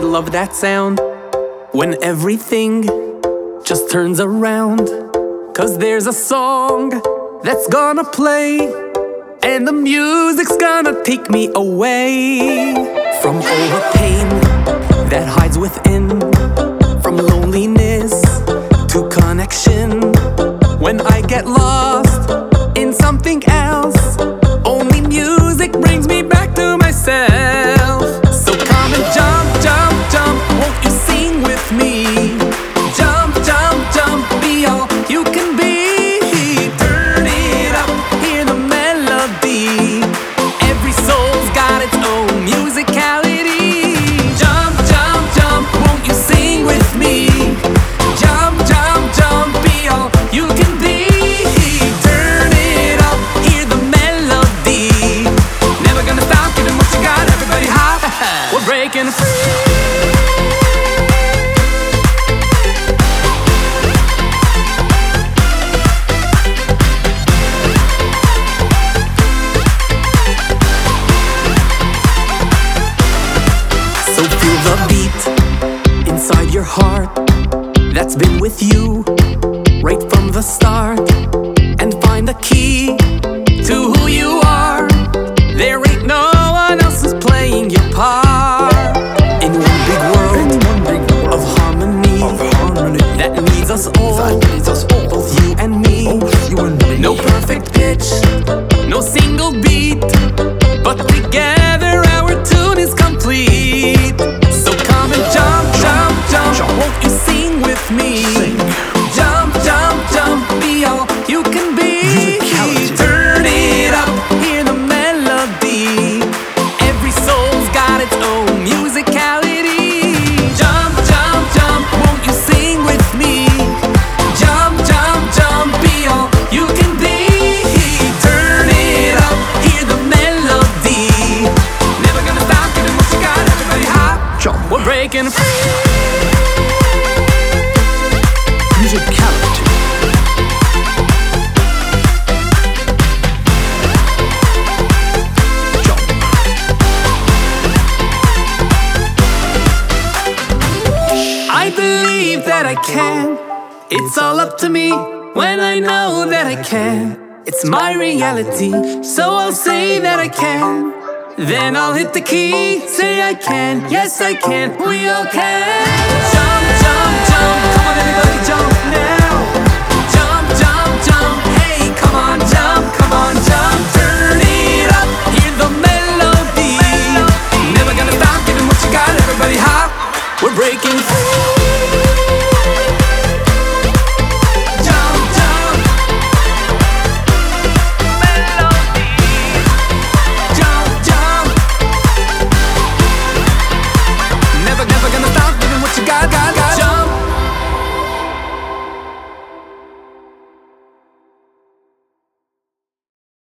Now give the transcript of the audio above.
love that sound when everything just turns around. Cause there's a song that's gonna play, and the music's gonna take me away from all the pain that hides within, breaking free. So feel the beat inside your heart that's been with you right from the start and find the key to who you perfect pitch, We're breaking free. Musicality. I believe that I can. It's all up to me when I know that I can. It's my reality, so I'll say that I can. Then I'll hit the key, say I can, yes I can, we all can. Jump, jump, jump, come on everybody.